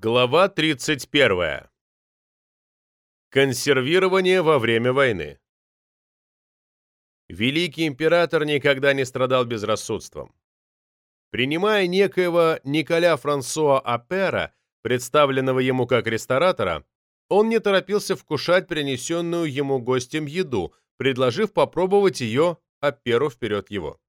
Глава 31. Консервирование во время войны. Великий император никогда не страдал безрассудством. Принимая некоего Николя Франсуа Апера, представленного ему как ресторатора, он не торопился вкушать принесенную ему гостем еду, предложив попробовать ее Аперу вперед его.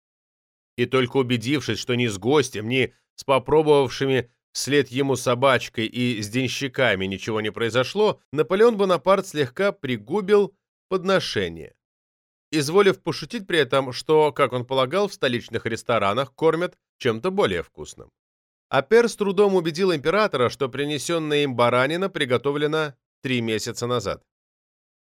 И только убедившись, что ни с гостем, ни с попробовавшими вслед ему собачкой и с денщиками ничего не произошло, Наполеон Бонапарт слегка пригубил подношение, изволив пошутить при этом, что, как он полагал, в столичных ресторанах кормят чем-то более вкусным. Апер с трудом убедил императора, что принесенная им баранина приготовлена три месяца назад.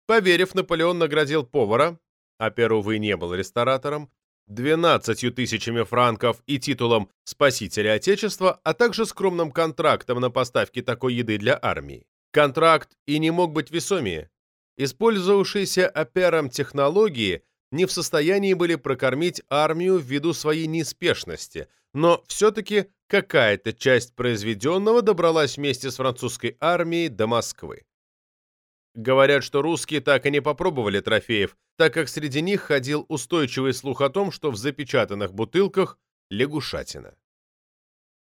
Поверив, Наполеон наградил повара, Апер, увы, не был ресторатором, 12 тысячами франков и титулом «Спасителя Отечества», а также скромным контрактом на поставки такой еды для армии. Контракт и не мог быть весомее. Использовавшиеся опером технологии не в состоянии были прокормить армию ввиду своей неспешности, но все-таки какая-то часть произведенного добралась вместе с французской армией до Москвы. Говорят, что русские так и не попробовали трофеев, так как среди них ходил устойчивый слух о том, что в запечатанных бутылках лягушатина.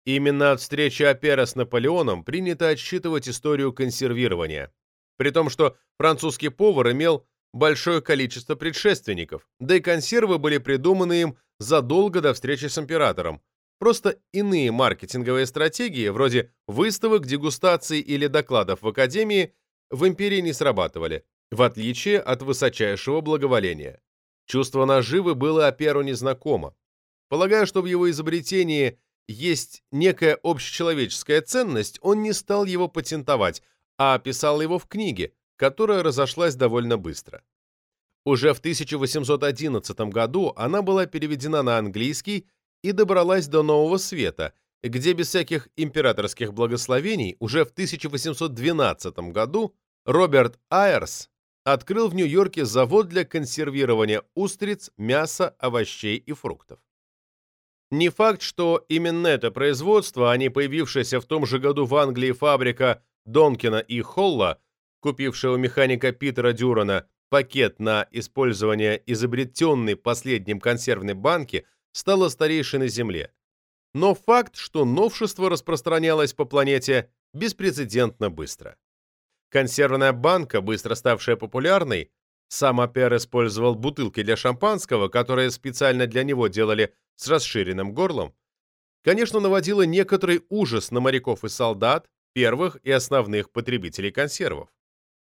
Именно от встречи Апера с Наполеоном принято отсчитывать историю консервирования, при том, что французский повар имел большое количество предшественников, да и консервы были придуманы им задолго до встречи с императором. Просто иные маркетинговые стратегии, вроде выставок, дегустаций или докладов в Академии, в империи не срабатывали, в отличие от высочайшего благоволения. Чувство наживы было Аперу незнакомо. Полагая, что в его изобретении есть некая общечеловеческая ценность, он не стал его патентовать, а описал его в книге, которая разошлась довольно быстро. Уже в 1811 году она была переведена на английский и добралась до Нового Света – где без всяких императорских благословений уже в 1812 году Роберт Айерс открыл в Нью-Йорке завод для консервирования устриц, мяса, овощей и фруктов. Не факт, что именно это производство, а не появившаяся в том же году в Англии фабрика Донкина и Холла, купившая у механика Питера Дюрана пакет на использование изобретенной последним консервной банки, стало старейшей на Земле но факт, что новшество распространялось по планете беспрецедентно быстро. Консервная банка, быстро ставшая популярной, сам Апер использовал бутылки для шампанского, которые специально для него делали с расширенным горлом, конечно, наводила некоторый ужас на моряков и солдат, первых и основных потребителей консервов.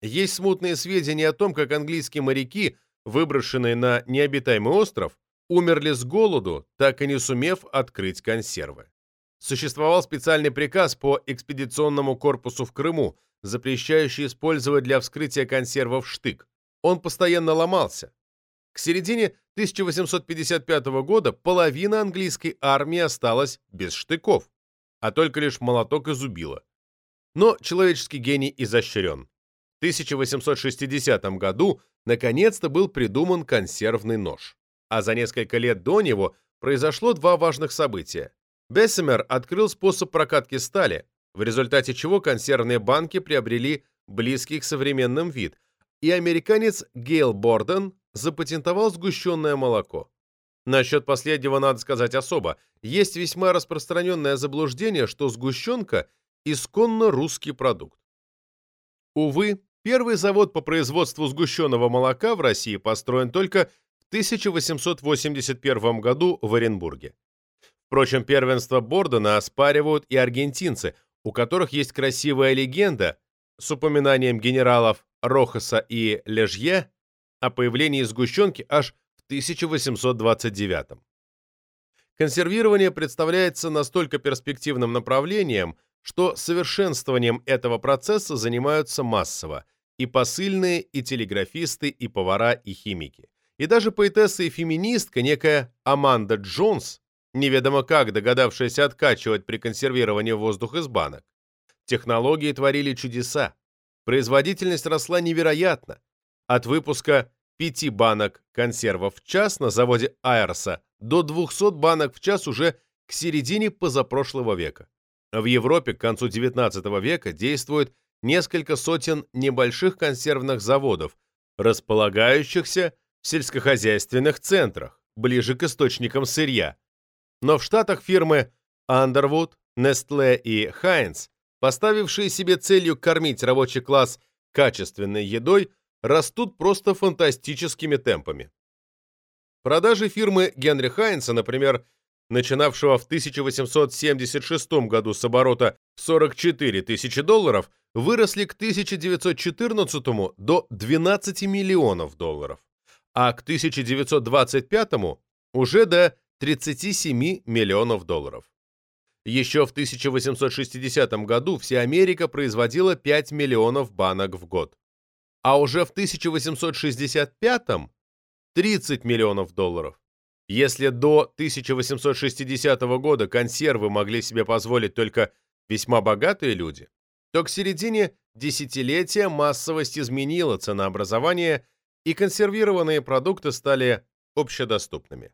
Есть смутные сведения о том, как английские моряки, выброшенные на необитаемый остров, умерли с голоду, так и не сумев открыть консервы. Существовал специальный приказ по экспедиционному корпусу в Крыму, запрещающий использовать для вскрытия консервов штык. Он постоянно ломался. К середине 1855 года половина английской армии осталась без штыков, а только лишь молоток и зубило. Но человеческий гений изощрен. В 1860 году наконец-то был придуман консервный нож а за несколько лет до него произошло два важных события. Бессемер открыл способ прокатки стали, в результате чего консервные банки приобрели близкий к современным вид, и американец Гейл Борден запатентовал сгущенное молоко. Насчет последнего надо сказать особо. Есть весьма распространенное заблуждение, что сгущенка – исконно русский продукт. Увы, первый завод по производству сгущенного молока в России построен только 1881 году в Оренбурге. Впрочем, первенство Бордена оспаривают и аргентинцы, у которых есть красивая легенда с упоминанием генералов Рохаса и Лежье о появлении сгущенки аж в 1829. Консервирование представляется настолько перспективным направлением, что совершенствованием этого процесса занимаются массово и посыльные, и телеграфисты, и повара, и химики. И даже поэтесса и феминистка, некая Аманда Джонс, неведомо как догадавшаяся откачивать при консервировании воздух из банок. Технологии творили чудеса. Производительность росла невероятно. От выпуска 5 банок консервов в час на заводе Айрса до 200 банок в час уже к середине позапрошлого века. В Европе к концу XIX века действует несколько сотен небольших консервных заводов, располагающихся в сельскохозяйственных центрах, ближе к источникам сырья. Но в Штатах фирмы Underwood, Nestle и Heinz, поставившие себе целью кормить рабочий класс качественной едой, растут просто фантастическими темпами. Продажи фирмы Генри Хайнса, например, начинавшего в 1876 году с оборота 44 тысячи долларов, выросли к 1914 до 12 миллионов долларов, а к 1925 уже до 37 миллионов долларов. Еще в 1860 году вся Америка производила 5 миллионов банок в год, а уже в 1865 30 миллионов долларов. Если до 1860 года консервы могли себе позволить только весьма богатые люди, то к середине десятилетия массовость изменила ценообразование, и консервированные продукты стали общедоступными.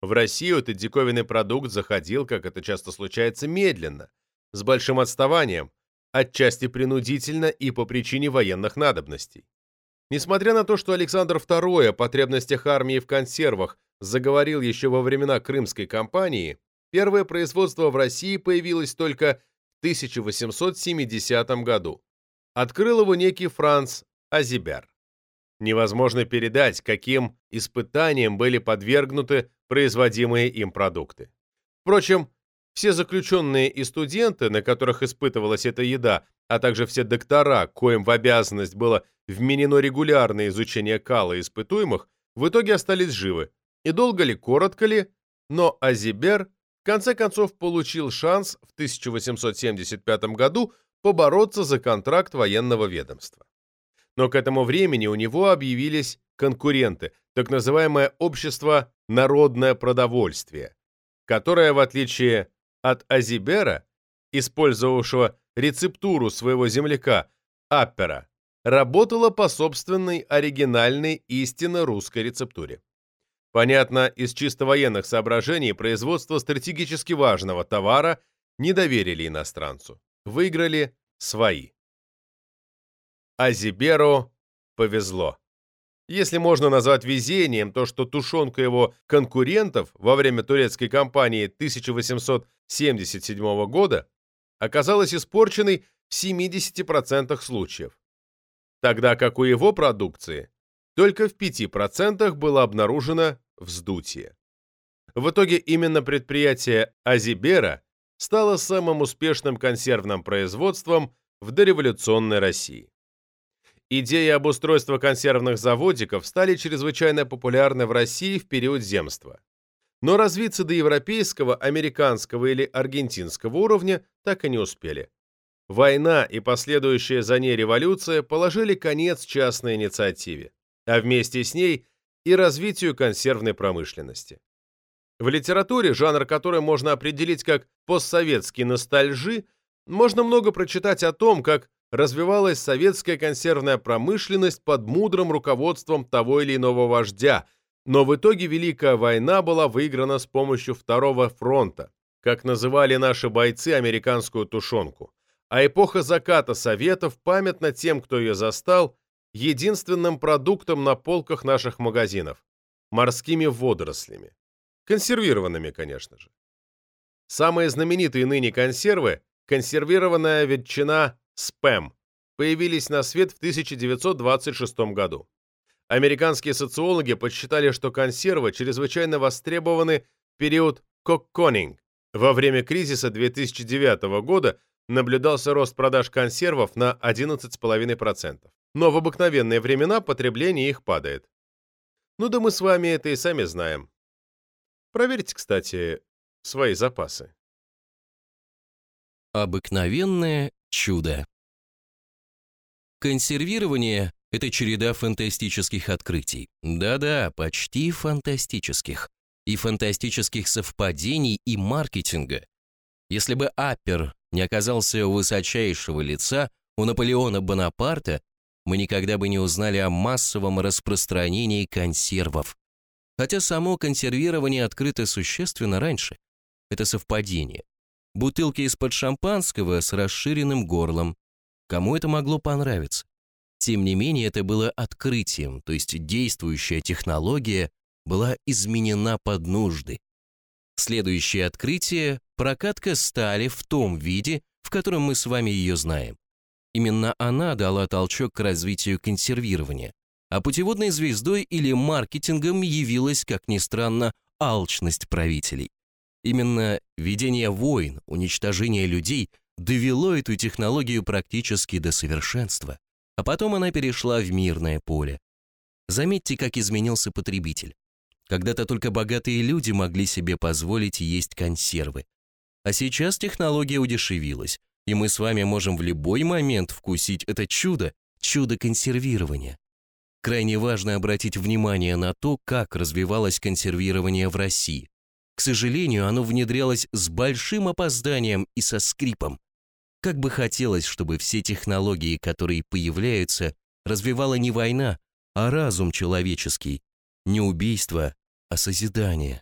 В Россию этот диковинный продукт заходил, как это часто случается, медленно, с большим отставанием, отчасти принудительно и по причине военных надобностей. Несмотря на то, что Александр II о потребностях армии в консервах заговорил еще во времена Крымской кампании, первое производство в России появилось только в 1870 году. Открыл его некий Франц Азибер. Невозможно передать, каким испытаниям были подвергнуты производимые им продукты. Впрочем, все заключенные и студенты, на которых испытывалась эта еда, а также все доктора, коим в обязанность было вменено регулярное изучение кала испытуемых, в итоге остались живы, и долго ли, коротко ли, но Азибер в конце концов получил шанс в 1875 году побороться за контракт военного ведомства. Но к этому времени у него объявились конкуренты, так называемое общество «Народное продовольствие», которое, в отличие от Азибера, использовавшего рецептуру своего земляка Аппера, работало по собственной оригинальной истинно русской рецептуре. Понятно, из чисто военных соображений производство стратегически важного товара не доверили иностранцу. Выиграли свои. Азиберу повезло. Если можно назвать везением то, что тушенка его конкурентов во время турецкой кампании 1877 года оказалась испорченной в 70% случаев, тогда как у его продукции только в 5% было обнаружено вздутие. В итоге именно предприятие Азибера стало самым успешным консервным производством в дореволюционной России. Идеи обустройства консервных заводиков стали чрезвычайно популярны в России в период земства. Но развиться до европейского, американского или аргентинского уровня так и не успели. Война и последующая за ней революция положили конец частной инициативе а вместе с ней и развитию консервной промышленности. В литературе, жанр которой можно определить как постсоветский ностальжи, можно много прочитать о том, как развивалась советская консервная промышленность под мудрым руководством того или иного вождя, но в итоге Великая война была выиграна с помощью Второго фронта, как называли наши бойцы американскую тушенку. А эпоха заката Советов памятна тем, кто ее застал, единственным продуктом на полках наших магазинов – морскими водорослями. Консервированными, конечно же. Самые знаменитые ныне консервы – консервированная ветчина «Спэм» появились на свет в 1926 году. Американские социологи подсчитали, что консервы чрезвычайно востребованы в период кокконинг. Во время кризиса 2009 года наблюдался рост продаж консервов на 11,5% но в обыкновенные времена потребление их падает. Ну да мы с вами это и сами знаем. Проверьте, кстати, свои запасы. Обыкновенное чудо. Консервирование — это череда фантастических открытий. Да-да, почти фантастических. И фантастических совпадений и маркетинга. Если бы Аппер не оказался у высочайшего лица, у Наполеона Бонапарта, мы никогда бы не узнали о массовом распространении консервов. Хотя само консервирование открыто существенно раньше. Это совпадение. Бутылки из-под шампанского с расширенным горлом. Кому это могло понравиться? Тем не менее, это было открытием, то есть действующая технология была изменена под нужды. Следующее открытие – прокатка стали в том виде, в котором мы с вами ее знаем. Именно она дала толчок к развитию консервирования, а путеводной звездой или маркетингом явилась, как ни странно, алчность правителей. Именно ведение войн, уничтожение людей довело эту технологию практически до совершенства, а потом она перешла в мирное поле. Заметьте, как изменился потребитель. Когда-то только богатые люди могли себе позволить есть консервы. А сейчас технология удешевилась, и мы с вами можем в любой момент вкусить это чудо, чудо консервирования. Крайне важно обратить внимание на то, как развивалось консервирование в России. К сожалению, оно внедрялось с большим опозданием и со скрипом. Как бы хотелось, чтобы все технологии, которые появляются, развивала не война, а разум человеческий, не убийство, а созидание.